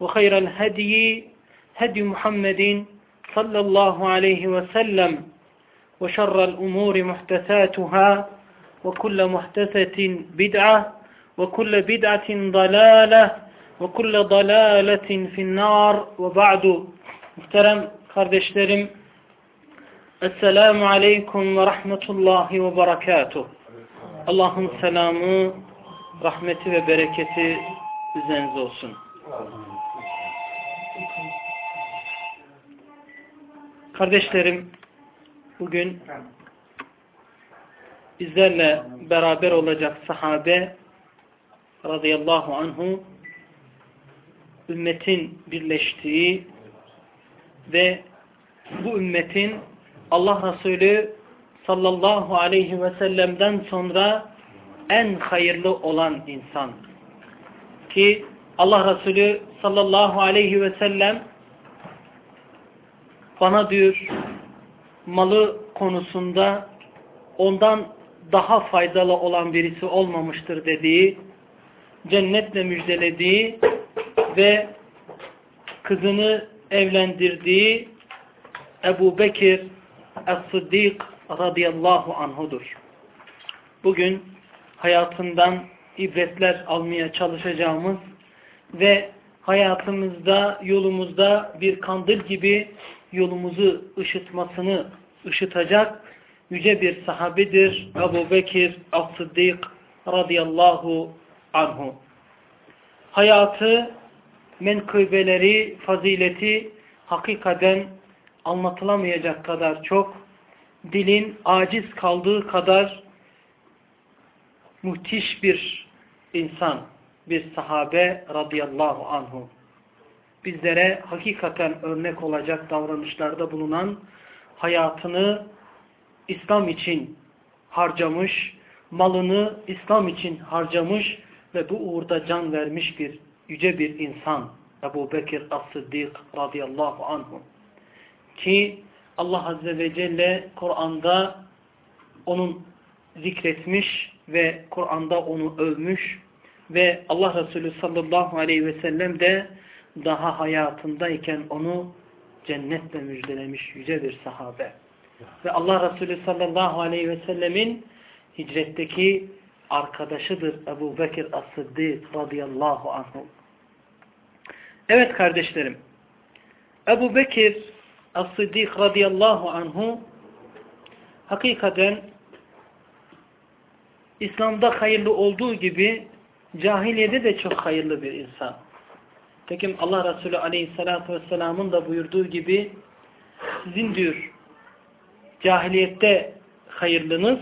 وخير الهدي هدي محمد صلى الله عليه وسلم وشر الأمور محدثاتها وكل محدثة بدعة وكل بدعة ضلالة وكل ضلالة في النار وبعد محترم kardeşlerim Esselamu Aleyküm ve Rahmetullahi ve Berekatuh Allah'ın selamı, rahmeti ve bereketi üzerinize olsun. Kardeşlerim, bugün bizlerle beraber olacak sahabe radıyallahu anhu ümmetin birleştiği ve bu ümmetin Allah Resulü sallallahu aleyhi ve sellem'den sonra en hayırlı olan insan. Ki Allah Resulü sallallahu aleyhi ve sellem bana diyor malı konusunda ondan daha faydalı olan birisi olmamıştır dediği, cennetle müjdelediği ve kızını evlendirdiği Ebu Bekir Es-Sıddik radıyallahu anhudur. Bugün hayatından ibretler almaya çalışacağımız ve hayatımızda, yolumuzda bir kandil gibi yolumuzu ışıtmasını ışıtacak yüce bir sahabedir Ebu Bekir As-Sıddik radıyallahu anhu. Hayatı, menkıbeleri, fazileti hakikaten anlatılamayacak kadar çok, dilin aciz kaldığı kadar müthiş bir insan, bir sahabe radıyallahu anhu. Bizlere hakikaten örnek olacak davranışlarda bulunan hayatını İslam için harcamış, malını İslam için harcamış ve bu uğurda can vermiş bir yüce bir insan Ebu Bekir As-Sıddik radıyallahu anhu. Ki Allah Azze ve Celle Kur'an'da onun zikretmiş ve Kur'an'da onu övmüş ve Allah Resulü sallallahu aleyhi ve sellem de daha hayatındayken onu cennetle müjdelemiş yüce bir sahabe. Ve Allah Resulü sallallahu aleyhi ve sellemin hicretteki arkadaşıdır Ebu Bekir As-Sıddik radıyallahu anhu. Evet kardeşlerim, Ebu Bekir As-Sıddik radıyallahu anhu hakikaten İslam'da hayırlı olduğu gibi cahiliyede de çok hayırlı bir insan. Tekim Allah Resulü aleyhissalatü vesselamın da buyurduğu gibi sizin diyor cahiliyette hayırlınız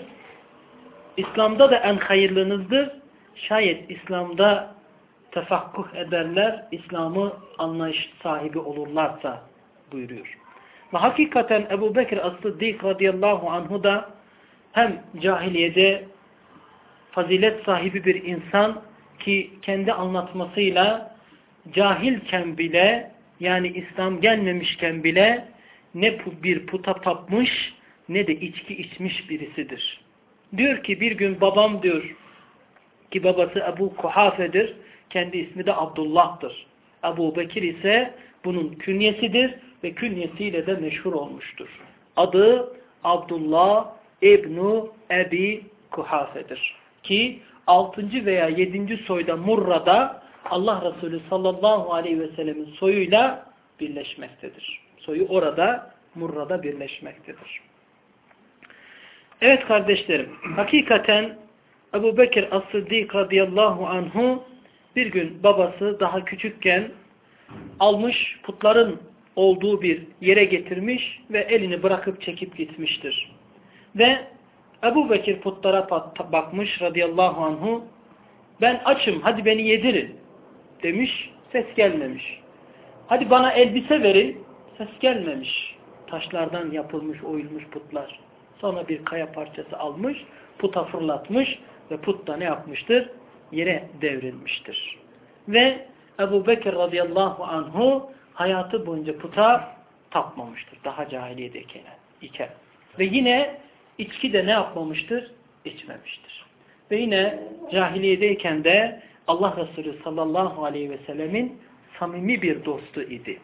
İslam'da da en hayırlınızdır. Şayet İslam'da tefakkuh ederler, İslam'ı anlayış sahibi olurlarsa buyuruyor. Ve hakikaten Ebu Bekir As-Sıddik radıyallahu anhu da hem cahiliyede fazilet sahibi bir insan ki kendi anlatmasıyla cahilken bile yani İslam gelmemişken bile ne bir puta tapmış ne de içki içmiş birisidir. Diyor ki bir gün babam diyor ki babası Ebu Kuhafe'dir. Kendi ismi de Abdullah'tır. Ebu Bekir ise bunun künyesidir ve künyesiyle de meşhur olmuştur. Adı Abdullah İbnu Ebi Kuhafe'dir. Ki 6. veya 7. soyda Murra'da Allah Resulü sallallahu aleyhi ve sellemin soyuyla birleşmektedir. Soyu orada Murra'da birleşmektedir. Evet kardeşlerim, hakikaten Ebu Bekir As-Sıddik radıyallahu anhu bir gün babası daha küçükken almış putların olduğu bir yere getirmiş ve elini bırakıp çekip gitmiştir. Ve Ebu Bekir putlara bakmış radıyallahu anhu ben açım hadi beni yedirin demiş ses gelmemiş. Hadi bana elbise verin ses gelmemiş. Taşlardan yapılmış oyulmuş putlar. Sonra bir kaya parçası almış puta fırlatmış ve put da ne yapmıştır? Yere devrilmiştir. Ve Ebu Bekir radıyallahu anhu hayatı boyunca puta tapmamıştır. Daha cahiliyedeyken. iken. Ve yine içki de ne yapmamıştır? İçmemiştir. Ve yine cahiliyedeyken de Allah Resulü sallallahu aleyhi ve sellemin samimi bir dostu idi.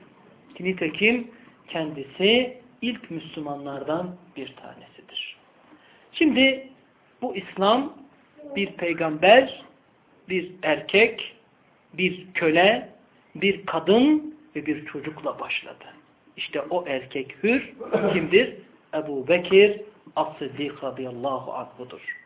Nitekim kendisi ilk Müslümanlardan bir tanesidir. Şimdi bu İslam bir peygamber, bir erkek, bir köle, bir kadın ve bir çocukla başladı. İşte o erkek hür kimdir? Ebu Bekir As-Siddik radıyallahu anhudur.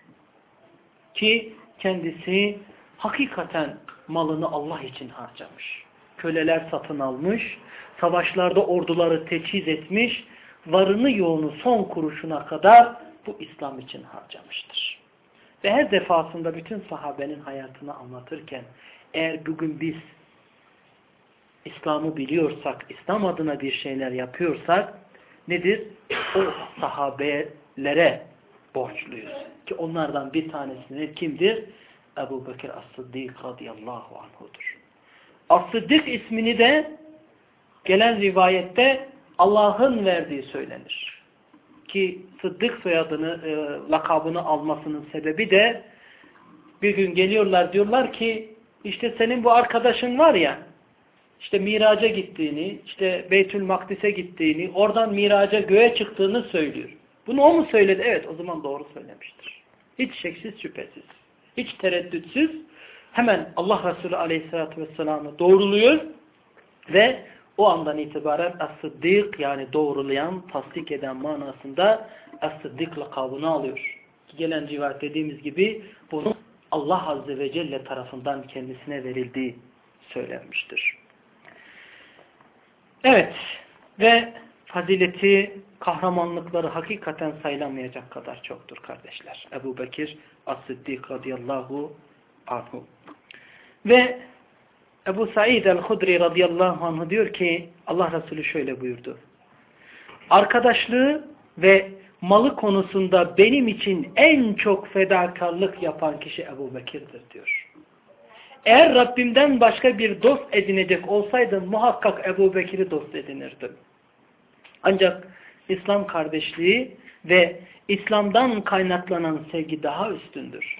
Ki kendisi hakikaten malını Allah için harcamış. Köleler satın almış, savaşlarda orduları teçhiz etmiş, varını yoğunu son kuruşuna kadar bu İslam için harcamıştır. Ve her defasında bütün sahabenin hayatını anlatırken eğer bugün biz İslam'ı biliyorsak, İslam adına bir şeyler yapıyorsak nedir? O sahabelere borçluyuz. Ki onlardan bir tanesi kimdir? Ebu Bekir As-Sıddik radıyallahu anhudur. As-Sıddik ismini de gelen rivayette Allah'ın verdiği söylenir. Ki Sıddık soyadını, e, lakabını almasının sebebi de bir gün geliyorlar diyorlar ki işte senin bu arkadaşın var ya işte miraca gittiğini, işte Beytül Makdis'e gittiğini, oradan miraca göğe çıktığını söylüyor. Bunu o mu söyledi? Evet o zaman doğru söylemiştir. Hiç şeksiz şüphesiz. Hiç tereddütsüz hemen Allah Resulü Aleyhisselatü Vesselam'ı doğruluyor ve o andan itibaren As-Sıddık yani doğrulayan, tasdik eden manasında As-Sıddık lakabını alıyor. Gelen rivayet dediğimiz gibi bunun Allah Azze ve Celle tarafından kendisine verildiği söylenmiştir. Evet ve fazileti, kahramanlıkları hakikaten sayılamayacak kadar çoktur kardeşler. Ebu Bekir As-Siddik radıyallahu anhu. Ve Ebu Said el-Hudri radıyallahu anh diyor ki Allah Resulü şöyle buyurdu. Arkadaşlığı ve malı konusunda benim için en çok fedakarlık yapan kişi Ebu Bekir'dir diyor. Eğer Rabbimden başka bir dost edinecek olsaydım muhakkak Ebu Bekir'i dost edinirdim. Ancak İslam kardeşliği ve İslam'dan kaynaklanan sevgi daha üstündür.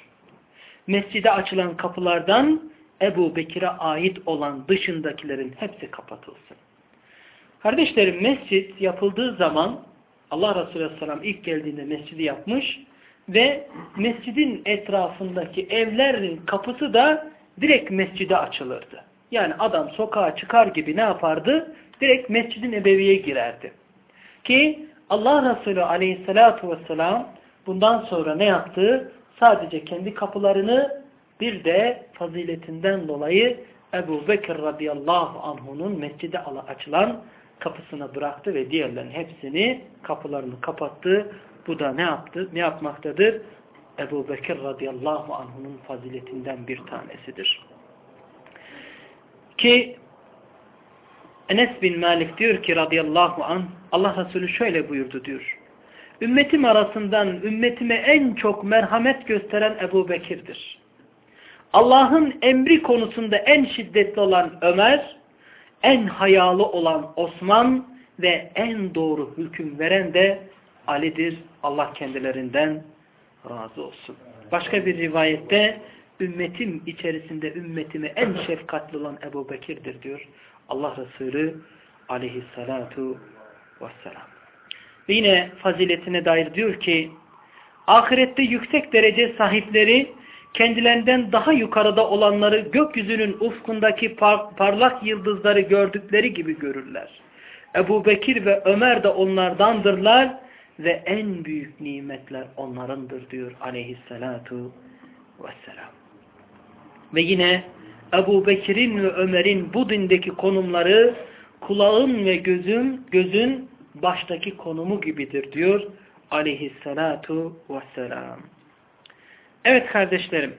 Mescide açılan kapılardan Ebu Bekir'e ait olan dışındakilerin hepsi kapatılsın. Kardeşlerim mescit yapıldığı zaman Allah Resulü Aleyhisselam ilk geldiğinde mescidi yapmış ve mescidin etrafındaki evlerin kapısı da direkt mescide açılırdı. Yani adam sokağa çıkar gibi ne yapardı? Direkt mescidin ebeviye girerdi. Ki Allah Resulü Aleyhisselatü Vesselam bundan sonra ne yaptı? Sadece kendi kapılarını bir de faziletinden dolayı Ebu Bekir radıyallahu anh'unun mescide açılan kapısına bıraktı ve diğerlerin hepsini kapılarını kapattı. Bu da ne yaptı? Ne yapmaktadır? Ebu Bekir radıyallahu anh'unun faziletinden bir tanesidir. Ki Enes bin Malik diyor ki radıyallahu an Allah Resulü şöyle buyurdu diyor. Ümmetim arasından ümmetime en çok merhamet gösteren Ebu Bekir'dir. Allah'ın emri konusunda en şiddetli olan Ömer, en hayalı olan Osman ve en doğru hüküm veren de Ali'dir. Allah kendilerinden razı olsun. Başka bir rivayette ümmetim içerisinde ümmetime en şefkatli olan Ebu Bekir'dir diyor. Allah Resulü aleyhissalatu vesselam. Ve yine faziletine dair diyor ki ahirette yüksek derece sahipleri kendilerinden daha yukarıda olanları gökyüzünün ufkundaki par parlak yıldızları gördükleri gibi görürler. Ebu Bekir ve Ömer de onlardandırlar ve en büyük nimetler onlarındır diyor aleyhissalatu vesselam. Ve yine Ebu Bekir'in ve Ömer'in bu dindeki konumları kulağın ve gözün, gözün baştaki konumu gibidir diyor aleyhissalatu vesselam. Evet kardeşlerim,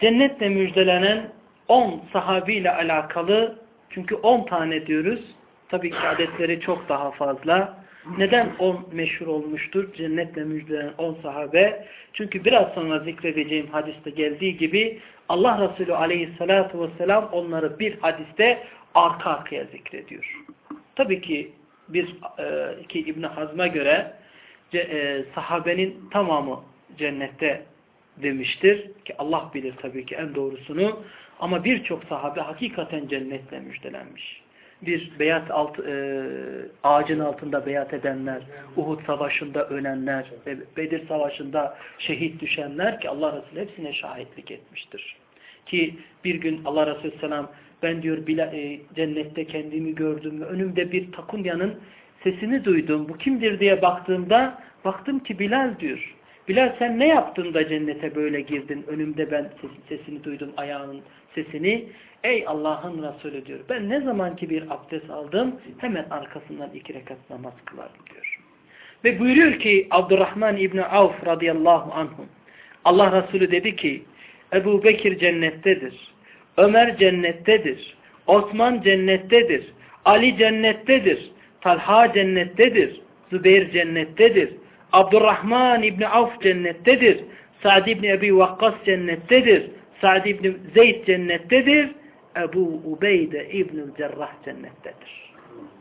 cennetle müjdelenen 10 sahabiyle alakalı, çünkü 10 tane diyoruz, tabii ki adetleri çok daha fazla. Neden 10 meşhur olmuştur? Cennetle müjdelenen 10 sahabe. Çünkü biraz sonra zikredeceğim hadiste geldiği gibi Allah Resulü aleyhissalatu vesselam onları bir hadiste arka arkaya zikrediyor. Tabii ki bir e, ki İbn Hazm'a göre e, sahabenin tamamı cennette demiştir ki Allah bilir tabii ki en doğrusunu ama birçok sahabe hakikaten cennetle müjdelenmiş. Bir beyat alt, e, ağacın altında beyat edenler, Uhud savaşında ölenler, Bedir savaşında şehit düşenler ki Allah Resulü hepsine şahitlik etmiştir. Ki bir gün Allah Resulü Selam ben diyor e, cennette kendimi gördüm ve önümde bir takunyanın sesini duydum. Bu kimdir diye baktığımda baktım ki Bilal diyor. Bilal sen ne yaptın da cennete böyle girdin? Önümde ben sesini duydum ayağının sesini. Ey Allah'ın Resulü diyor. Ben ne zaman ki bir abdest aldım hemen arkasından iki rekat namaz kılardım diyor. Ve buyuruyor ki Abdurrahman İbni Avf radıyallahu anhum. Allah Resulü dedi ki Ebu Bekir cennettedir. Ömer cennettedir. Osman cennettedir. Ali cennettedir. Talha cennettedir. Zübeyir cennettedir. Abdurrahman İbni Avf cennettedir. Sa'd İbni Ebi Vakkas cennettedir. Sa'd İbni Zeyd cennettedir. Ebu Ubeyde İbnül Cerrah cennettedir.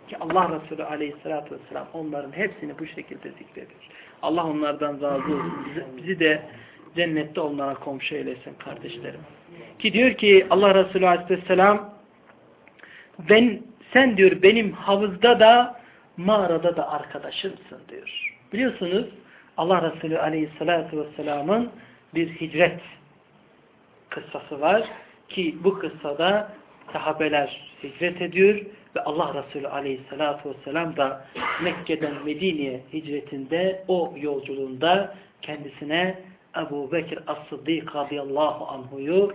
Ki Allah Resulü aleyhissalatü vesselam onların hepsini bu şekilde zikrediyor. Allah onlardan razı olsun. Bizi, de cennette onlara komşu eylesin kardeşlerim. Ki diyor ki Allah Resulü aleyhisselam ben sen diyor benim havuzda da mağarada da arkadaşımsın diyor. Biliyorsunuz Allah Resulü aleyhissalatu vesselamın bir hicret kıssası var ki bu kıssada sahabeler hicret ediyor ve Allah Resulü aleyhissalatu vesselam da Mekke'den Medine'ye hicretinde o yolculuğunda kendisine Ebu Bekir As-Sıddık radıyallahu anhuyu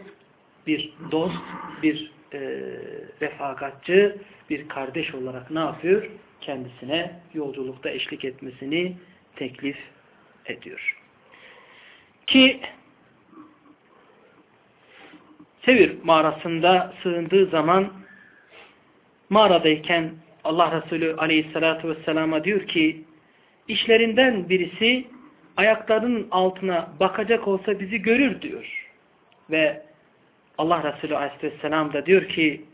bir dost, bir e, refakatçı, bir kardeş olarak ne yapıyor? Kendisine yolculukta eşlik etmesini teklif ediyor. Ki Sevir mağarasında sığındığı zaman mağaradayken Allah Resulü aleyhissalatu vesselama diyor ki işlerinden birisi ayaklarının altına bakacak olsa bizi görür diyor. Ve Allah Resulü aleyhisselam da diyor ki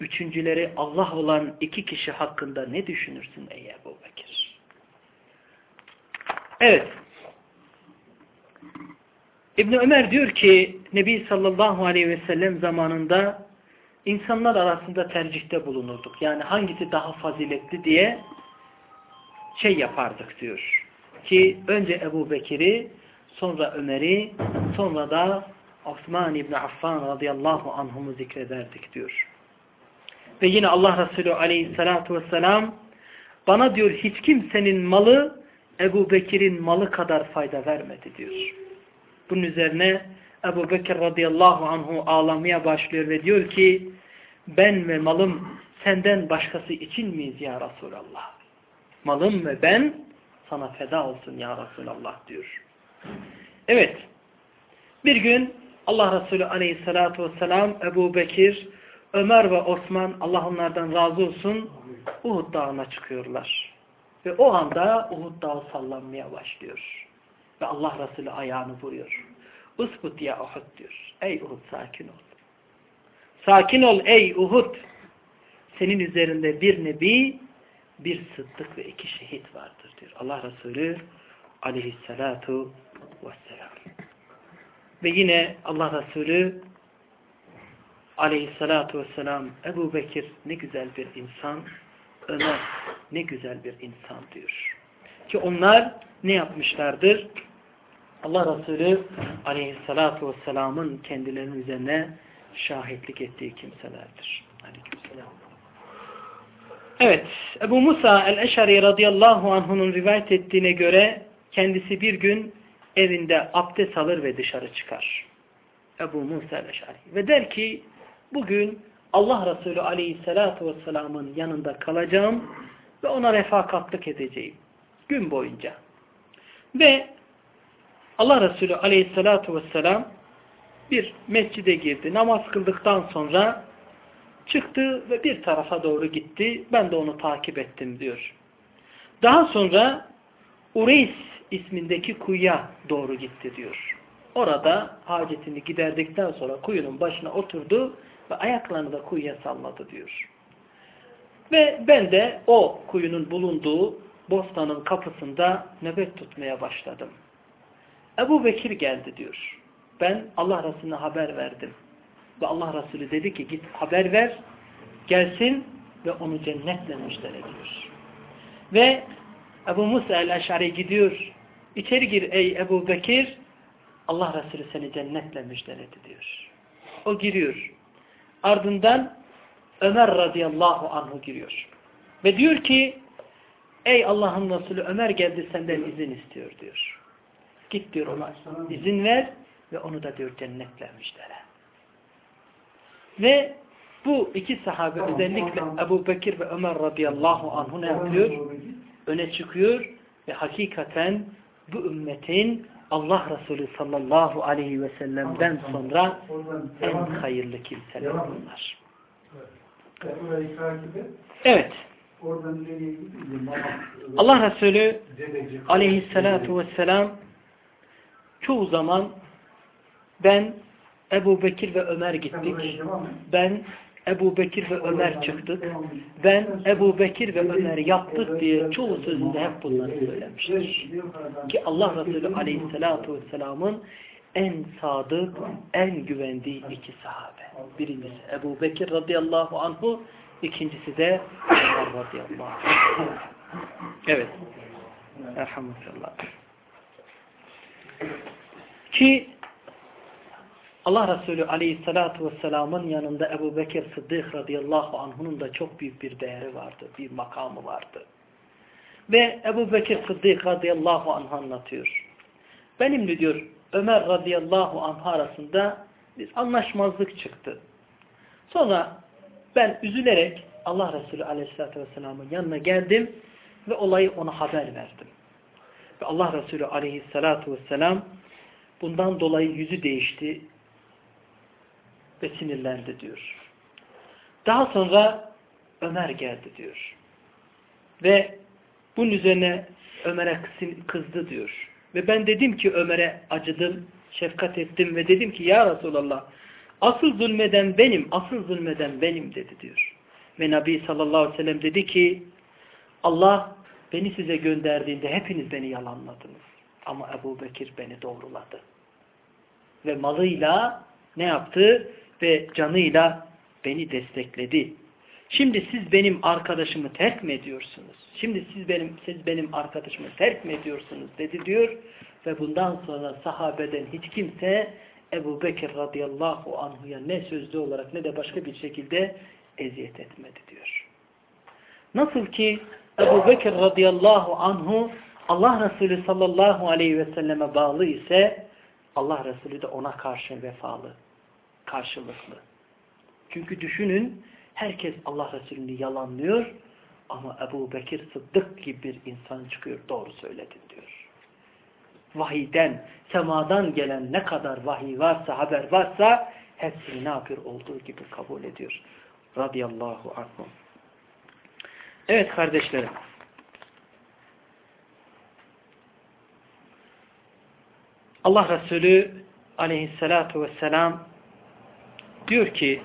üçüncüleri Allah olan iki kişi hakkında ne düşünürsün ey Ebu Bekir? Evet. İbn Ömer diyor ki Nebi sallallahu aleyhi ve sellem zamanında insanlar arasında tercihte bulunurduk. Yani hangisi daha faziletli diye şey yapardık diyor. Ki önce Ebu Bekir'i, sonra Ömer'i, sonra da Osman İbni Affan radıyallahu anhumu zikrederdik diyor. Ve yine Allah Resulü aleyhissalatu vesselam bana diyor hiç kimsenin malı Ebu Bekir'in malı kadar fayda vermedi diyor. Bunun üzerine Ebu Bekir radıyallahu anhu ağlamaya başlıyor ve diyor ki ben ve malım senden başkası için miyiz ya Resulallah? Malım ve ben sana feda olsun ya Resulallah diyor. Evet. Bir gün Allah Resulü aleyhissalatu vesselam Ebu Bekir, Ömer ve Osman Allah onlardan razı olsun Uhud dağına çıkıyorlar. Ve o anda Uhud dağı sallanmaya başlıyor. Ve Allah Resulü ayağını vuruyor. Usbut ya Uhud diyor. Ey Uhud sakin ol. Sakin ol ey Uhud. Senin üzerinde bir nebi bir sıddık ve iki şehit vardır diyor. Allah Resulü aleyhissalatu vesselam. Ve yine Allah Resulü aleyhissalatu vesselam Ebu Bekir ne güzel bir insan, Ömer ne güzel bir insan diyor. Ki onlar ne yapmışlardır? Allah Resulü aleyhissalatu vesselamın kendilerinin üzerine şahitlik ettiği kimselerdir. Aleykümselam. Evet, Ebu Musa el-Eşari radıyallahu anh'unun rivayet ettiğine göre kendisi bir gün evinde abdest alır ve dışarı çıkar. Ebu Musa el-Eşari. Ve der ki, bugün Allah Resulü aleyhissalatu vesselamın yanında kalacağım ve ona refakatlık edeceğim. Gün boyunca. Ve Allah Resulü aleyhissalatu vesselam bir mescide girdi. Namaz kıldıktan sonra çıktı ve bir tarafa doğru gitti. Ben de onu takip ettim diyor. Daha sonra Ureys ismindeki kuyuya doğru gitti diyor. Orada hacetini giderdikten sonra kuyunun başına oturdu ve ayaklarını da kuyuya salladı diyor. Ve ben de o kuyunun bulunduğu bostanın kapısında nöbet tutmaya başladım. Ebu Bekir geldi diyor. Ben Allah Resulüne haber verdim. Ve Allah Resulü dedi ki git haber ver, gelsin ve onu cennetle müjdele ediyor. Ve Ebu Musa el-Eşari gidiyor. İçeri gir ey Ebu Bekir, Allah Resulü seni cennetle müjdeledi diyor. O giriyor. Ardından Ömer radıyallahu anhu giriyor. Ve diyor ki ey Allah'ın Resulü Ömer geldi senden izin istiyor diyor. Git diyor ona izin ver ve onu da diyor cennetle müjdele. Ve bu iki sahabe özellikle Ebu Bekir ve Ömer radıyallahu anhu ne yapıyor? Öne çıkıyor ve hakikaten bu ümmetin Allah Resulü sallallahu aleyhi ve sellem'den sonra en hayırlı kimseler bunlar. Evet. Allah Resulü aleyhissalatu vesselam çoğu zaman ben Ebu Bekir ve Ömer gittik. Ben Ebu Bekir ve Ömer çıktık. Ben Ebu Bekir ve Ömer yaptık diye çoğu sözünde hep bunları söylemiştir. Ki Allah Resulü Aleyhisselatü Vesselam'ın en sadık, en güvendiği iki sahabe. Birincisi Ebu Bekir radıyallahu anhu, ikincisi de Ömer radıyallahu anhu. Evet. Elhamdülillah. Ki Allah Resulü aleyhissalatu vesselamın yanında Ebu Bekir Sıddık radıyallahu anh'unun da çok büyük bir değeri vardı, bir makamı vardı. Ve Ebu Bekir Sıddık radıyallahu anh anlatıyor. Benimle diyor Ömer radıyallahu anh arasında bir anlaşmazlık çıktı. Sonra ben üzülerek Allah Resulü aleyhissalatü vesselamın yanına geldim ve olayı ona haber verdim. Ve Allah Resulü aleyhissalatu vesselam bundan dolayı yüzü değişti ve sinirlendi diyor. Daha sonra Ömer geldi diyor. Ve bunun üzerine Ömer'e kızdı diyor. Ve ben dedim ki Ömer'e acıdım, şefkat ettim ve dedim ki ya Resulallah asıl zulmeden benim, asıl zulmeden benim dedi diyor. Ve Nabi sallallahu aleyhi ve sellem dedi ki Allah beni size gönderdiğinde hepiniz beni yalanladınız. Ama Ebu Bekir beni doğruladı. Ve malıyla ne yaptı? Ve canıyla beni destekledi. Şimdi siz benim arkadaşımı terk mi ediyorsunuz? Şimdi siz benim siz benim arkadaşımı terk mi ediyorsunuz dedi diyor ve bundan sonra sahabeden hiç kimse Ebu Bekir radıyallahu anhuya ne sözlü olarak ne de başka bir şekilde eziyet etmedi diyor. Nasıl ki Ebu Bekir radıyallahu anhu Allah Resulü sallallahu aleyhi ve selleme bağlı ise Allah Resulü de ona karşı vefalı karşılıklı. Çünkü düşünün herkes Allah Resulü'nü yalanlıyor ama Ebu Bekir Sıddık gibi bir insan çıkıyor doğru söyledin diyor. Vahiden, semadan gelen ne kadar vahiy varsa, haber varsa hepsini ne yapıyor? Olduğu gibi kabul ediyor. Radiyallahu anhum. Evet kardeşlerim. Allah Resulü aleyhissalatu vesselam diyor ki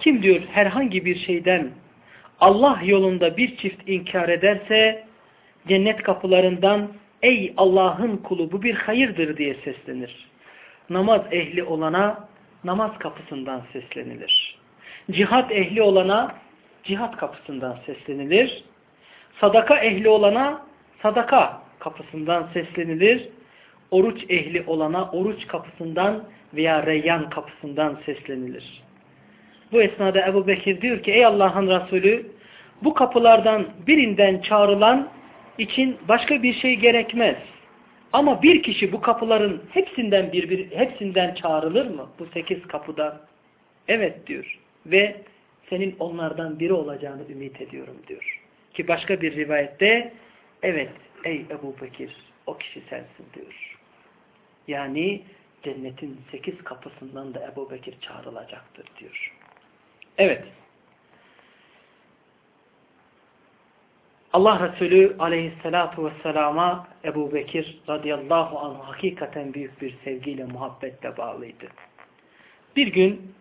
kim diyor herhangi bir şeyden Allah yolunda bir çift inkar ederse cennet kapılarından ey Allah'ın kulu bu bir hayırdır diye seslenir. Namaz ehli olana namaz kapısından seslenilir. Cihat ehli olana cihat kapısından seslenilir. Sadaka ehli olana sadaka kapısından seslenilir. Oruç ehli olana oruç kapısından veya reyyan kapısından seslenilir. Bu esnada Ebu Bekir diyor ki ey Allah'ın Resulü bu kapılardan birinden çağrılan için başka bir şey gerekmez. Ama bir kişi bu kapıların hepsinden bir, bir hepsinden çağrılır mı? Bu sekiz kapıdan. Evet diyor. Ve senin onlardan biri olacağını ümit ediyorum diyor. Ki başka bir rivayette evet ey Ebu Bekir o kişi sensin diyor. Yani cennetin sekiz kapısından da Ebu Bekir çağrılacaktır diyor. Evet. Allah Resulü aleyhissalatu vesselama Ebu Bekir radıyallahu anh hakikaten büyük bir sevgiyle, muhabbetle bağlıydı. Bir gün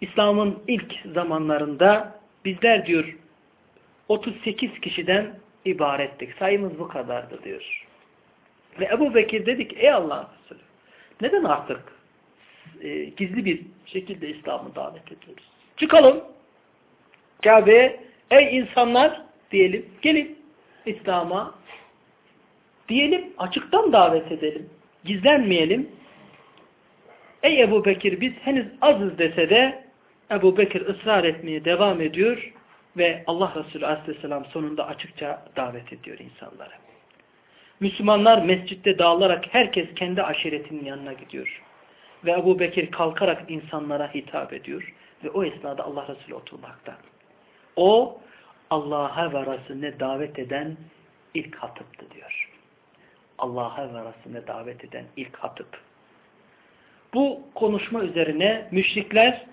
İslam'ın ilk zamanlarında bizler diyor 38 kişiden ibarettik. Sayımız bu kadardı diyor. Ve Ebu Bekir dedik ey Allah Resulü neden artık e, gizli bir şekilde İslam'ı davet ediyoruz? Çıkalım Kabe'ye ey insanlar diyelim gelin İslam'a diyelim açıktan davet edelim. Gizlenmeyelim. Ey Ebu Bekir biz henüz azız dese de Ebu Bekir ısrar etmeye devam ediyor ve Allah Resulü Aleyhisselam sonunda açıkça davet ediyor insanları. Müslümanlar mescitte dağılarak herkes kendi aşiretinin yanına gidiyor. Ve Ebu Bekir kalkarak insanlara hitap ediyor. Ve o esnada Allah Resulü oturmakta. O Allah'a ve Resulüne davet eden ilk hatıptı diyor. Allah'a ve Resulüne davet eden ilk hatıp. Bu konuşma üzerine müşrikler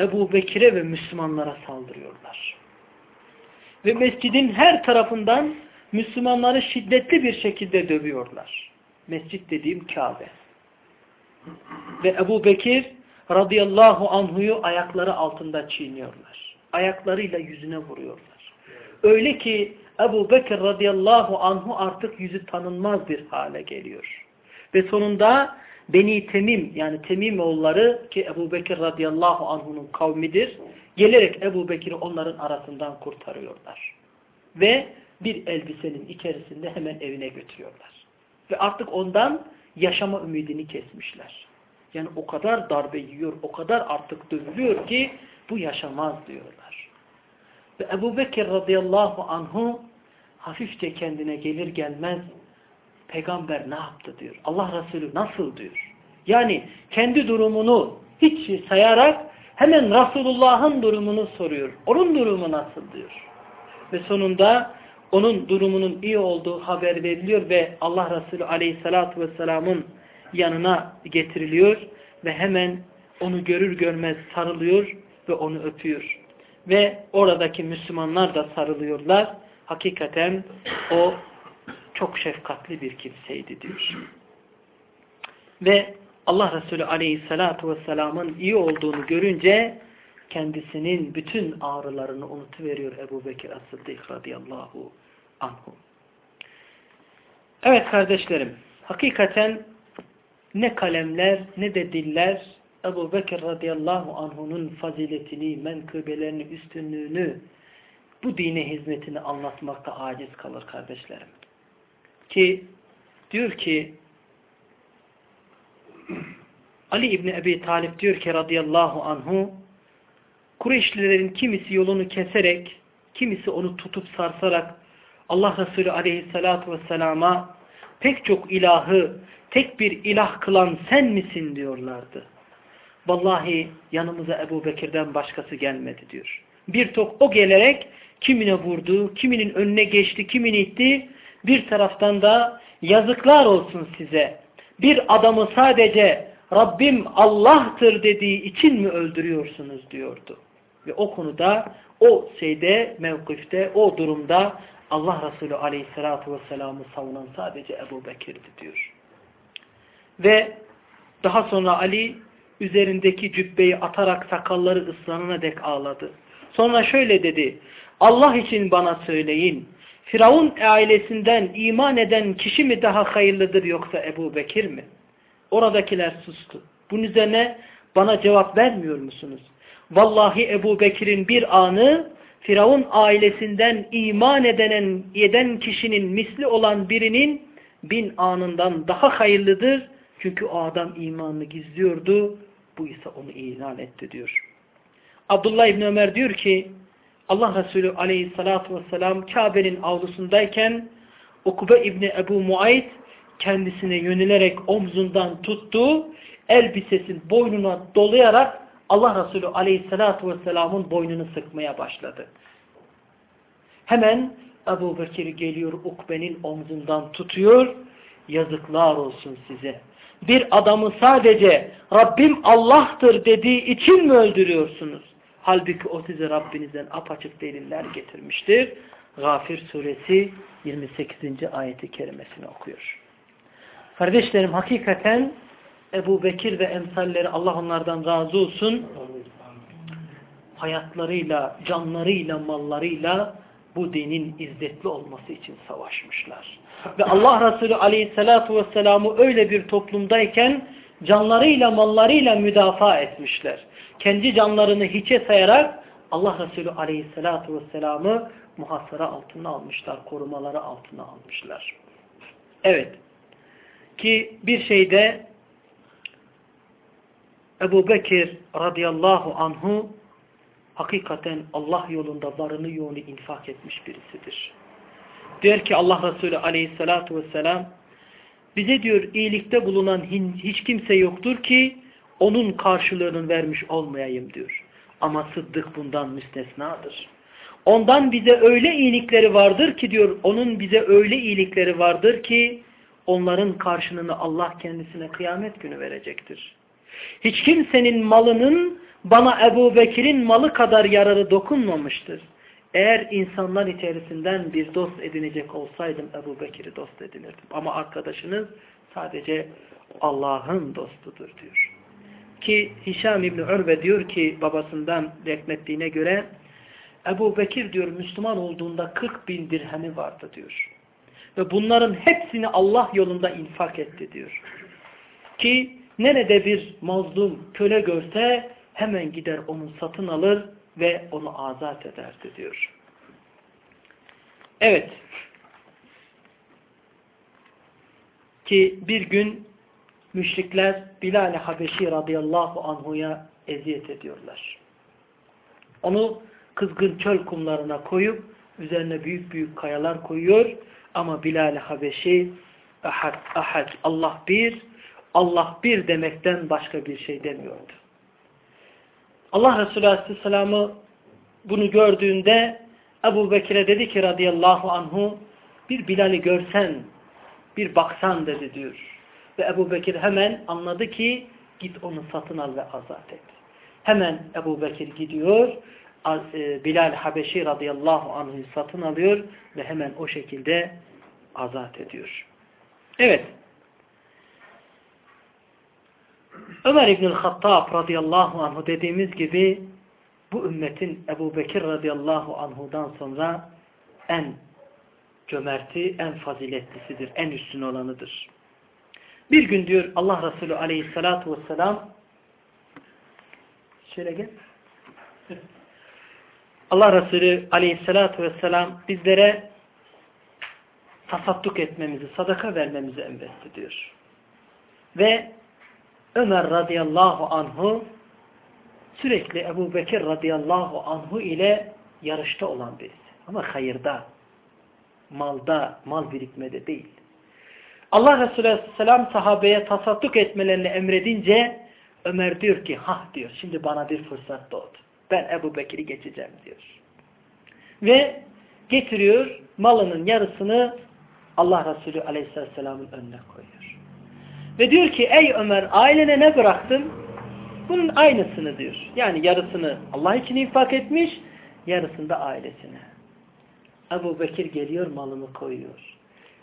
Ebu Bekir'e ve Müslümanlara saldırıyorlar. Ve mescidin her tarafından Müslümanları şiddetli bir şekilde dövüyorlar. Mescit dediğim Kabe. Ve Ebu Bekir radıyallahu anhuyu ayakları altında çiğniyorlar. Ayaklarıyla yüzüne vuruyorlar. Öyle ki Ebu Bekir radıyallahu anhu artık yüzü tanınmaz bir hale geliyor. Ve sonunda Beni Temim yani Temim oğulları ki Ebu Bekir radıyallahu anhunun kavmidir. Gelerek Ebu Bekir'i onların arasından kurtarıyorlar. Ve bir elbisenin içerisinde hemen evine götürüyorlar. Ve artık ondan yaşama ümidini kesmişler. Yani o kadar darbe yiyor, o kadar artık dövülüyor ki bu yaşamaz diyorlar. Ve Ebu Bekir radıyallahu anhu hafifçe kendine gelir gelmez peygamber ne yaptı diyor. Allah Resulü nasıl diyor. Yani kendi durumunu hiç sayarak hemen Resulullah'ın durumunu soruyor. Onun durumu nasıl diyor. Ve sonunda onun durumunun iyi olduğu haber veriliyor ve Allah Resulü aleyhissalatu vesselamın yanına getiriliyor ve hemen onu görür görmez sarılıyor ve onu öpüyor. Ve oradaki Müslümanlar da sarılıyorlar. Hakikaten o çok şefkatli bir kimseydi diyor. Ve Allah Resulü aleyhissalatu vesselamın iyi olduğunu görünce kendisinin bütün ağrılarını unutuveriyor Ebu Bekir As-Sıddık radıyallahu anhu. Evet kardeşlerim, hakikaten ne kalemler ne de diller Ebu Bekir radıyallahu anhunun faziletini, menkıbelerini, üstünlüğünü, bu dine hizmetini anlatmakta aciz kalır kardeşlerim. Ki diyor ki Ali İbni Ebi Talip diyor ki radıyallahu anhu Kureyşlilerin kimisi yolunu keserek, kimisi onu tutup sarsarak Allah Resulü aleyhissalatu vesselama pek çok ilahı tek bir ilah kılan sen misin diyorlardı. Vallahi yanımıza Ebu Bekir'den başkası gelmedi diyor. Bir tok o gelerek kimine vurdu, kiminin önüne geçti, kimini itti. Bir taraftan da yazıklar olsun size. Bir adamı sadece Rabbim Allah'tır dediği için mi öldürüyorsunuz diyordu. Ve o konuda, o şeyde, mevkifte, o durumda Allah Resulü Aleyhisselatü Vesselam'ı savunan sadece Ebu Bekir'di diyor. Ve daha sonra Ali üzerindeki cübbeyi atarak sakalları ıslanana dek ağladı. Sonra şöyle dedi. Allah için bana söyleyin. Firavun ailesinden iman eden kişi mi daha hayırlıdır yoksa Ebu Bekir mi? Oradakiler sustu. Bunun üzerine bana cevap vermiyor musunuz? Vallahi Ebu Bekir'in bir anı Firavun ailesinden iman edenen, eden kişinin misli olan birinin bin anından daha hayırlıdır. Çünkü o adam imanını gizliyordu. Bu ise onu ilan etti diyor. Abdullah İbni Ömer diyor ki Allah Resulü aleyhissalatu vesselam Kabe'nin avlusundayken Ukbe İbni Ebu Muayt kendisine yönelerek omzundan tuttu. Elbisesin boynuna dolayarak Allah Resulü aleyhissalatu vesselamın boynunu sıkmaya başladı. Hemen Ebu Bekir geliyor Ukbe'nin omzundan tutuyor. Yazıklar olsun size. Bir adamı sadece Rabbim Allah'tır dediği için mi öldürüyorsunuz? Halbuki o size Rabbinizden apaçık deliller getirmiştir. Gafir suresi 28. ayeti kerimesini okuyor. Kardeşlerim hakikaten Ebu Bekir ve emsalleri Allah onlardan razı olsun. Hayatlarıyla, canlarıyla, mallarıyla bu dinin izzetli olması için savaşmışlar. Ve Allah Resulü aleyhissalatu vesselam'ı öyle bir toplumdayken canlarıyla, mallarıyla müdafaa etmişler. Kendi canlarını hiçe sayarak Allah Resulü aleyhissalatu vesselam'ı muhasara altına almışlar, korumaları altına almışlar. Evet. Ki bir şeyde Ebu Bekir radıyallahu anhu hakikaten Allah yolunda varını yoğunu infak etmiş birisidir. Diyor ki Allah Resulü aleyhissalatu vesselam bize diyor iyilikte bulunan hiç kimse yoktur ki onun karşılığını vermiş olmayayım diyor. Ama Sıddık bundan müstesnadır. Ondan bize öyle iyilikleri vardır ki diyor, onun bize öyle iyilikleri vardır ki onların karşılığını Allah kendisine kıyamet günü verecektir. Hiç kimsenin malının bana Ebu Bekir'in malı kadar yararı dokunmamıştır. Eğer insanlar içerisinden bir dost edinecek olsaydım Ebu Bekir'i dost edinirdim. Ama arkadaşınız sadece Allah'ın dostudur diyor. Ki Hişam İbni Urve diyor ki babasından rekmettiğine göre Ebu Bekir diyor Müslüman olduğunda 40 bin dirhemi vardı diyor. Ve bunların hepsini Allah yolunda infak etti diyor. Ki nerede bir mazlum köle görse hemen gider onu satın alır ve onu azat ederdi diyor. Evet. Ki bir gün müşrikler Bilal-i Habeşi radıyallahu anhuya eziyet ediyorlar. Onu kızgın çöl kumlarına koyup üzerine büyük büyük kayalar koyuyor ama Bilal-i Habeşi ahad, ahad, Allah bir, Allah bir demekten başka bir şey demiyordu. Allah Resulü Aleyhisselam'ı bunu gördüğünde Ebu Bekir'e dedi ki radıyallahu anhu bir Bilal'i görsen bir baksan dedi diyor. Ve Ebu Bekir hemen anladı ki git onu satın al ve azat et. Hemen Ebu Bekir gidiyor e, Bilal Habeşi radıyallahu anh'ı satın alıyor ve hemen o şekilde azat ediyor. Evet. Ömer İbnül Hattab radıyallahu anhu dediğimiz gibi bu ümmetin Ebu Bekir radıyallahu anhudan sonra en cömerti, en faziletlisidir, en üstün olanıdır. Bir gün diyor Allah Resulü aleyhissalatu vesselam şöyle gel. Allah Resulü aleyhissalatu vesselam bizlere tasadduk etmemizi, sadaka vermemizi emretti diyor. Ve Ömer radıyallahu anhu sürekli Ebu Bekir radıyallahu anhu ile yarışta olan birisi. Ama hayırda, malda, mal birikmede değil. Allah Resulü aleyhisselam sahabeye tasadduk etmelerini emredince Ömer diyor ki ha diyor şimdi bana bir fırsat doğdu. Ben Ebu Bekir'i geçeceğim diyor. Ve getiriyor malının yarısını Allah Resulü aleyhisselamın önüne koyuyor. Ve diyor ki ey Ömer ailene ne bıraktın? Bunun aynısını diyor. Yani yarısını Allah için infak etmiş, yarısını da ailesine. Ebu Bekir geliyor malını koyuyor.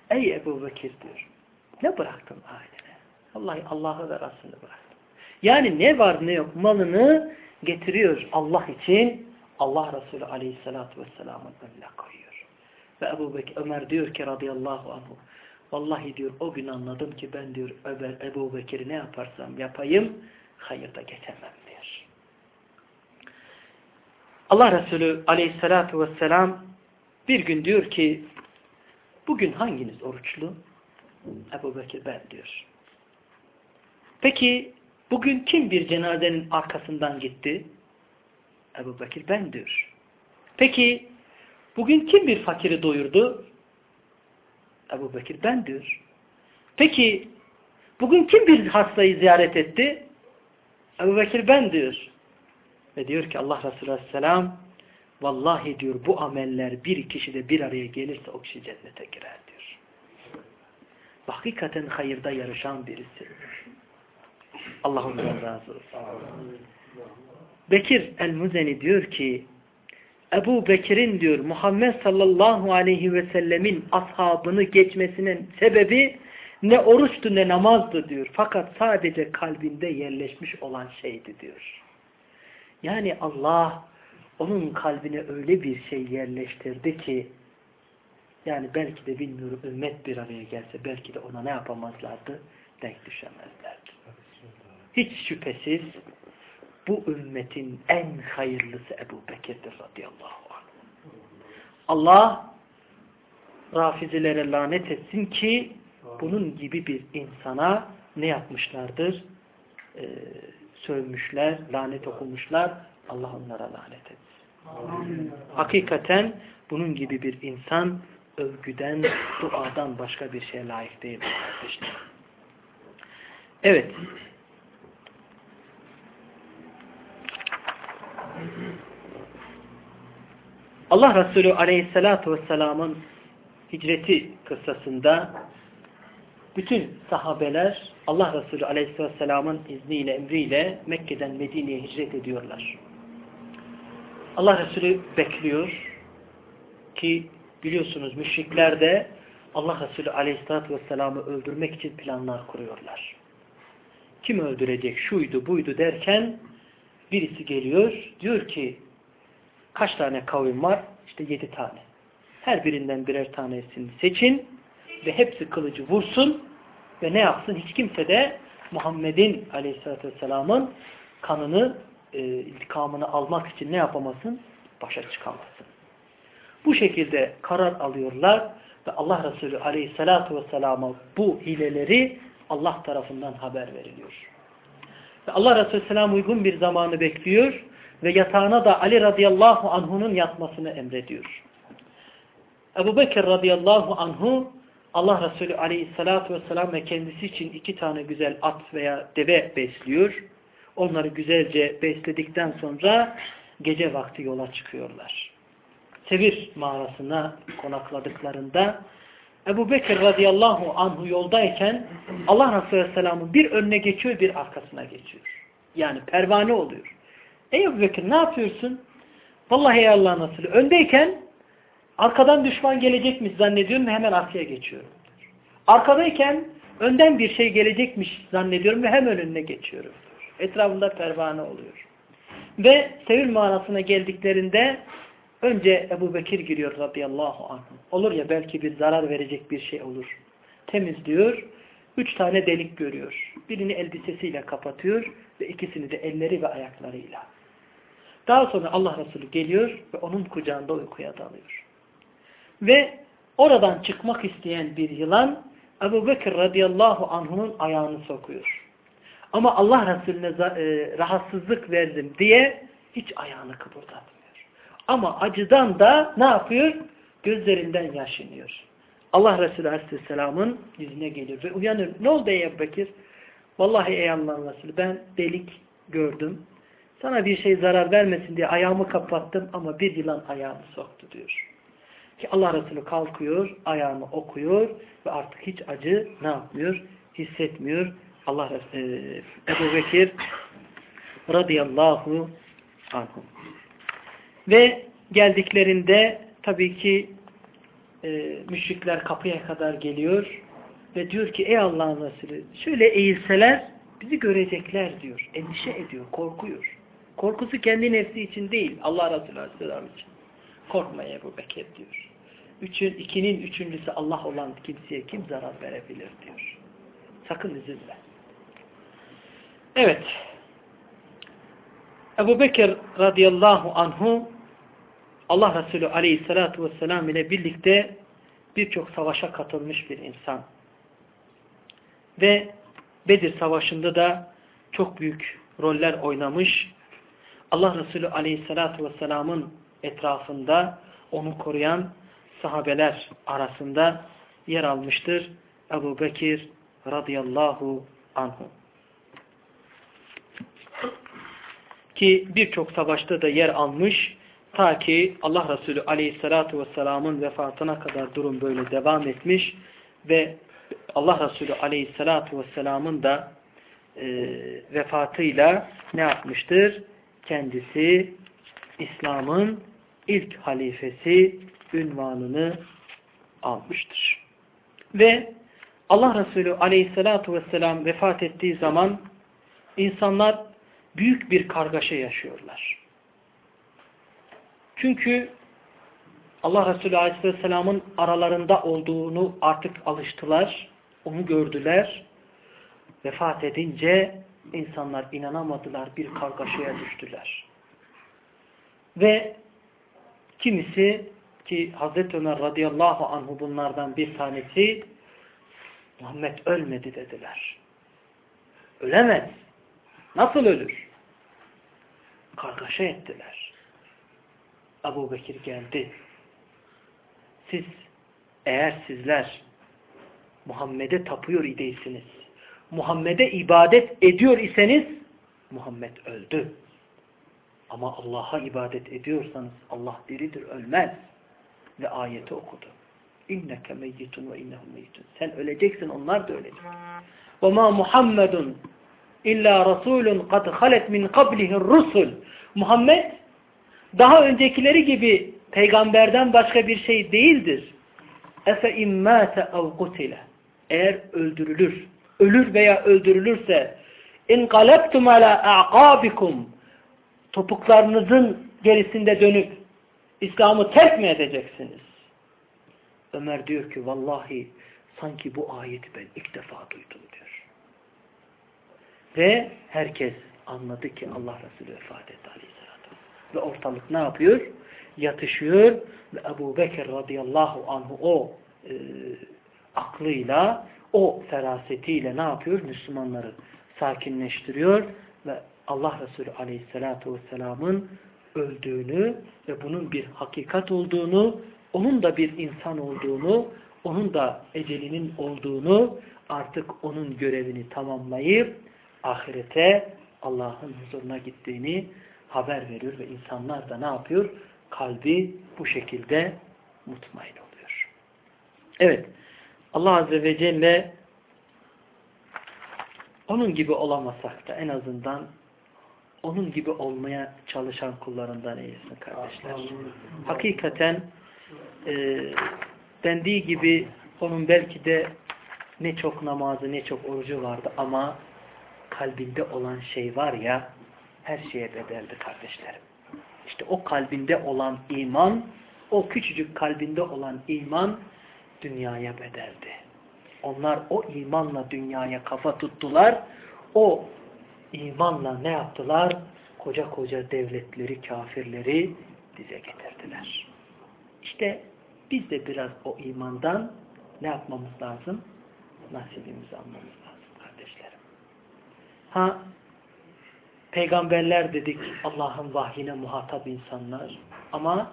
Ey Ebu Bekir diyor. Ne bıraktın ailene? Vallahi Allah'ı ve Resulü bıraktın. Yani ne var ne yok malını getiriyor Allah için Allah Resulü aleyhissalatü vesselamın önüne koyuyor. Ve Ebu Bekir, Ömer diyor ki radıyallahu anhu vallahi diyor o gün anladım ki ben diyor Ömer, Ebu Bekir'i ne yaparsam yapayım hayırda geçemem diyor. Allah Resulü aleyhissalatü vesselam bir gün diyor ki bugün hanginiz oruçlu? Ebu Bekir ben diyor. Peki bugün kim bir cenazenin arkasından gitti? Ebu Bekir ben diyor. Peki bugün kim bir fakiri doyurdu? Ebu Bekir ben diyor. Peki bugün kim bir hastayı ziyaret etti? Ebu Bekir ben diyor. Ve diyor ki Allah Resulü Aleyhisselam vallahi diyor bu ameller bir kişide bir araya gelirse o kişi cennete girer diyor. Hakikaten hayırda yarışan birisi. Allah ondan razı olsun. Bekir el-Muzeni diyor ki Ebu Bekir'in diyor Muhammed sallallahu aleyhi ve sellemin ashabını geçmesinin sebebi ne oruçtu ne namazdı diyor. Fakat sadece kalbinde yerleşmiş olan şeydi diyor. Yani Allah onun kalbine öyle bir şey yerleştirdi ki yani belki de bilmiyorum ümmet bir araya gelse belki de ona ne yapamazlardı? Denk düşemezlerdi. Hiç şüphesiz bu ümmetin en hayırlısı Ebu Bekir'dir radıyallahu anh. Allah rafizilere lanet etsin ki bunun gibi bir insana ne yapmışlardır? Ee, sövmüşler, lanet okumuşlar. Allah onlara lanet etsin. Hakikaten bunun gibi bir insan övgüden, duadan başka bir şeye layık değil. Evet. Allah Resulü Aleyhisselatü Vesselam'ın hicreti kıssasında bütün sahabeler Allah Resulü Aleyhisselatü Vesselam'ın izniyle, emriyle Mekke'den Medine'ye hicret ediyorlar. Allah Resulü bekliyor ki biliyorsunuz müşrikler de Allah Resulü Aleyhisselatü Vesselam'ı öldürmek için planlar kuruyorlar. Kim öldürecek şuydu buydu derken birisi geliyor diyor ki kaç tane kavim var? İşte yedi tane. Her birinden birer tanesini seçin ve hepsi kılıcı vursun ve ne yapsın? Hiç kimse de Muhammed'in aleyhissalatü vesselamın kanını, e, intikamını almak için ne yapamasın? Başa çıkamasın. Bu şekilde karar alıyorlar ve Allah Resulü aleyhissalatü vesselama bu hileleri Allah tarafından haber veriliyor. Ve Allah Resulü selam uygun bir zamanı bekliyor ve yatağına da Ali radıyallahu anhunun yatmasını emrediyor. Ebu Bekir radıyallahu anhu Allah Resulü aleyhissalatu vesselam ve kendisi için iki tane güzel at veya deve besliyor. Onları güzelce besledikten sonra gece vakti yola çıkıyorlar. Sevir mağarasına konakladıklarında Ebu Bekir radıyallahu anhu yoldayken Allah Resulü Aleyhisselam'ın bir önüne geçiyor bir arkasına geçiyor. Yani pervane oluyor. Ey Ebu Bekir ne yapıyorsun? Vallahi ey Allah'ın Resulü öndeyken arkadan düşman gelecekmiş zannediyorum ve hemen arkaya geçiyorum. Arkadayken önden bir şey gelecekmiş zannediyorum ve hemen önüne geçiyorum. Etrafında pervane oluyor. Ve Sevil mağarasına geldiklerinde Önce Ebu Bekir giriyor radıyallahu anh. Olur ya belki bir zarar verecek bir şey olur. Temizliyor. Üç tane delik görüyor. Birini elbisesiyle kapatıyor ve ikisini de elleri ve ayaklarıyla. Daha sonra Allah Resulü geliyor ve onun kucağında uykuya dalıyor. Ve oradan çıkmak isteyen bir yılan Ebu Bekir radıyallahu anh'unun ayağını sokuyor. Ama Allah Resulüne e, rahatsızlık verdim diye hiç ayağını kıpırdatmıyor. Ama acıdan da ne yapıyor? Gözlerinden yaşınıyor. Allah Resulü Aleyhisselam'ın yüzüne geliyor ve uyanır. Ne oldu ey Ebu Bekir? Vallahi ey Allah'ın Resulü ben delik gördüm. Sana bir şey zarar vermesin diye ayağımı kapattım ama bir yılan ayağımı soktu diyor. Ki Allah Resulü kalkıyor, ayağını okuyor ve artık hiç acı ne yapmıyor? Hissetmiyor. Allah Resulü Ebu Bekir radıyallahu anhum. Ve geldiklerinde tabii ki e, müşrikler kapıya kadar geliyor ve diyor ki ey Allah'ın Resulü şöyle eğilseler bizi görecekler diyor. Endişe ediyor, korkuyor. Korkusu kendi nefsi için değil. Allah Resulü Aleyhisselam için. Korkma Ebu Bekir diyor. Üçün, ikinin üçüncüsü Allah olan kimseye kim zarar verebilir diyor. Sakın üzülme. Evet. Ebu Bekir radıyallahu anhu Allah Resulü aleyhissalatu vesselam ile birlikte birçok savaşa katılmış bir insan. Ve Bedir Savaşı'nda da çok büyük roller oynamış. Allah Resulü aleyhissalatu vesselamın etrafında onu koruyan sahabeler arasında yer almıştır. Ebu Bekir radıyallahu anhu. Ki birçok savaşta da yer almış. Ta ki Allah Resulü aleyhissalatu vesselamın vefatına kadar durum böyle devam etmiş. Ve Allah Resulü aleyhissalatu vesselamın da e, vefatıyla ne yapmıştır? Kendisi İslam'ın ilk halifesi ünvanını almıştır. Ve Allah Resulü aleyhissalatu vesselam vefat ettiği zaman insanlar büyük bir kargaşa yaşıyorlar. Çünkü Allah Resulü aleyhisselamın aralarında olduğunu artık alıştılar, onu gördüler. Vefat edince insanlar inanamadılar, bir kargaşaya düştüler. Ve kimisi ki Hazreti Ömer radıyallahu anhu bunlardan bir tanesi Muhammed ölmedi dediler. Ölemez. Nasıl ölür? Kargaşa ettiler. Abu Bekir geldi. Siz eğer sizler Muhammed'e tapıyor ideysiniz. Muhammed'e ibadet ediyor iseniz Muhammed öldü. Ama Allah'a ibadet ediyorsanız Allah diridir, ölmez. Ve ayeti okudu. İnneke meyyitun ve innehum meyyitun. Sen öleceksin, onlar da ölecek. Ve ma Muhammedun illa rasulun kad halet min qablihir rusul. Muhammed daha öncekileri gibi peygamberden başka bir şey değildir. Efe immâte ev kutile. Eğer öldürülür, ölür veya öldürülürse in qalabtum ala a'qabikum topuklarınızın gerisinde dönüp İslam'ı terk mi edeceksiniz? Ömer diyor ki vallahi sanki bu ayeti ben ilk defa duydum diyor. Ve herkes anladı ki Allah Resulü vefat etti aleyhissalatü Ve ortalık ne yapıyor? Yatışıyor ve Ebu Bekir radıyallahu anhu o e, aklıyla, o ferasetiyle ne yapıyor? Müslümanları sakinleştiriyor ve Allah Resulü aleyhissalatu vesselamın öldüğünü ve bunun bir hakikat olduğunu, onun da bir insan olduğunu, onun da ecelinin olduğunu, artık onun görevini tamamlayıp ahirete Allah'ın huzuruna gittiğini haber veriyor ve insanlar da ne yapıyor? Kalbi bu şekilde mutmain oluyor. Evet. Allah Azze ve Celle onun gibi olamasak da en azından onun gibi olmaya çalışan kullarından eylesin kardeşler. Hakikaten e, dendiği gibi onun belki de ne çok namazı ne çok orucu vardı ama kalbinde olan şey var ya her şeye bedeldi kardeşlerim. İşte o kalbinde olan iman, o küçücük kalbinde olan iman dünyaya bedeldi. Onlar o imanla dünyaya kafa tuttular. O imanla ne yaptılar? Koca koca devletleri, kafirleri dize getirdiler. İşte biz de biraz o imandan ne yapmamız lazım? Nasibimizi almamız lazım kardeşlerim. Ha, peygamberler dedik Allah'ın vahyine muhatap insanlar. Ama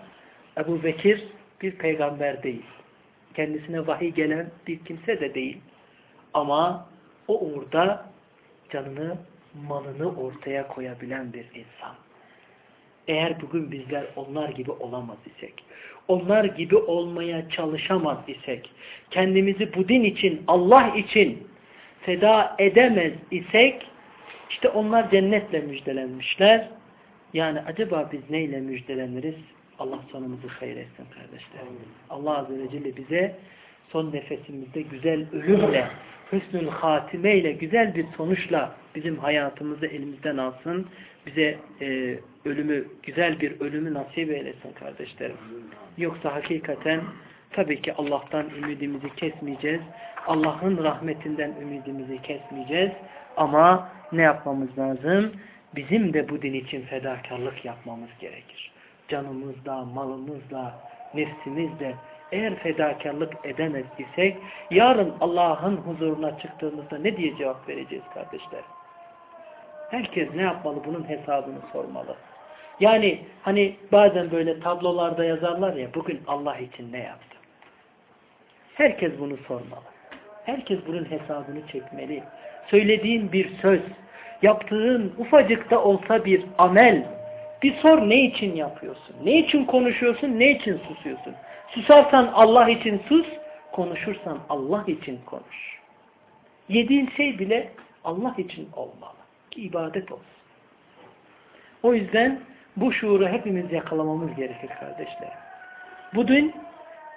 Ebu Bekir bir peygamber değil. Kendisine vahiy gelen bir kimse de değil. Ama o uğurda canını malını ortaya koyabilen bir insan. Eğer bugün bizler onlar gibi olamaz isek, onlar gibi olmaya çalışamaz isek, kendimizi bu din için, Allah için feda edemez isek, işte onlar cennetle müjdelenmişler. Yani acaba biz neyle müjdeleniriz? Allah sonumuzu hayır etsin kardeşler. Allah Azze ve Celle bize son nefesimizde güzel ölümle hüsnül hatime ile güzel bir sonuçla bizim hayatımızı elimizden alsın. Bize e, ölümü, güzel bir ölümü nasip eylesin kardeşlerim. Yoksa hakikaten tabii ki Allah'tan ümidimizi kesmeyeceğiz. Allah'ın rahmetinden ümidimizi kesmeyeceğiz. Ama ne yapmamız lazım? Bizim de bu din için fedakarlık yapmamız gerekir. Canımızla, malımızla, nefsimizle eğer fedakarlık edemez isek yarın Allah'ın huzuruna çıktığımızda ne diye cevap vereceğiz kardeşler? Herkes ne yapmalı? Bunun hesabını sormalı. Yani hani bazen böyle tablolarda yazarlar ya bugün Allah için ne yaptı? Herkes bunu sormalı. Herkes bunun hesabını çekmeli. Söylediğin bir söz, yaptığın ufacık da olsa bir amel, bir sor ne için yapıyorsun? Ne için konuşuyorsun? Ne için susuyorsun? Susarsan Allah için sus, konuşursan Allah için konuş. Yediğin şey bile Allah için olmalı. Ki ibadet olsun. O yüzden bu şuuru hepimiz yakalamamız gerekir kardeşler. Bu din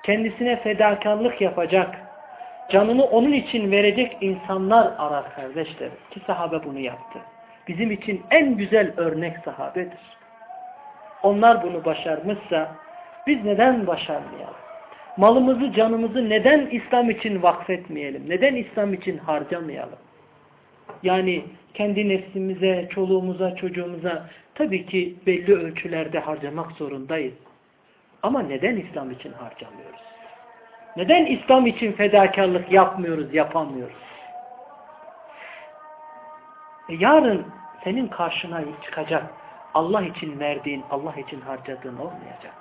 kendisine fedakarlık yapacak, canını onun için verecek insanlar arar kardeşler. Ki sahabe bunu yaptı. Bizim için en güzel örnek sahabedir. Onlar bunu başarmışsa biz neden başarmayalım? Malımızı, canımızı neden İslam için vakfetmeyelim? Neden İslam için harcamayalım? Yani kendi nefsimize, çoluğumuza, çocuğumuza tabii ki belli ölçülerde harcamak zorundayız. Ama neden İslam için harcamıyoruz? Neden İslam için fedakarlık yapmıyoruz, yapamıyoruz? E yarın senin karşına çıkacak Allah için verdiğin, Allah için harcadığın olmayacak.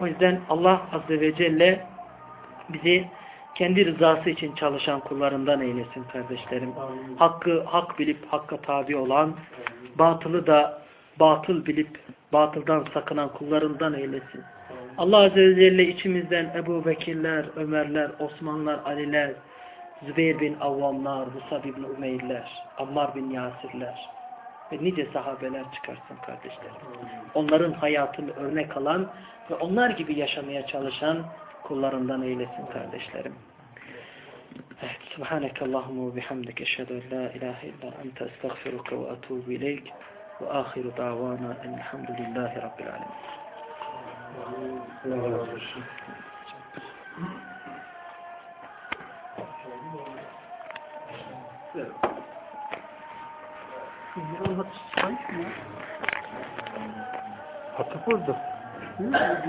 O yüzden Allah Azze ve Celle bizi kendi rızası için çalışan kullarından eylesin kardeşlerim. Amin. Hakkı hak bilip hakka tabi olan, batılı da batıl bilip batıldan sakınan kullarından eylesin. Allah Azze ve Celle içimizden Ebu Bekirler, Ömerler, Osmanlar, Aliler, Zübeyir bin Avvamlar, Musa bin Umeyrler, Ammar bin Yasirler ve nice sahabeler çıkarsın kardeşlerim. Onların hayatını örnek alan ve onlar gibi yaşamaya çalışan kullarından eylesin kardeşlerim. Evet, Subhaneke Allahumma ve bihamdike eşhedü en la ilahe illa ente estağfiruke ve etûbü ileyk ve ahiru davana elhamdülillahi rabbil alemin. Allah razı olsun. Hatı burada.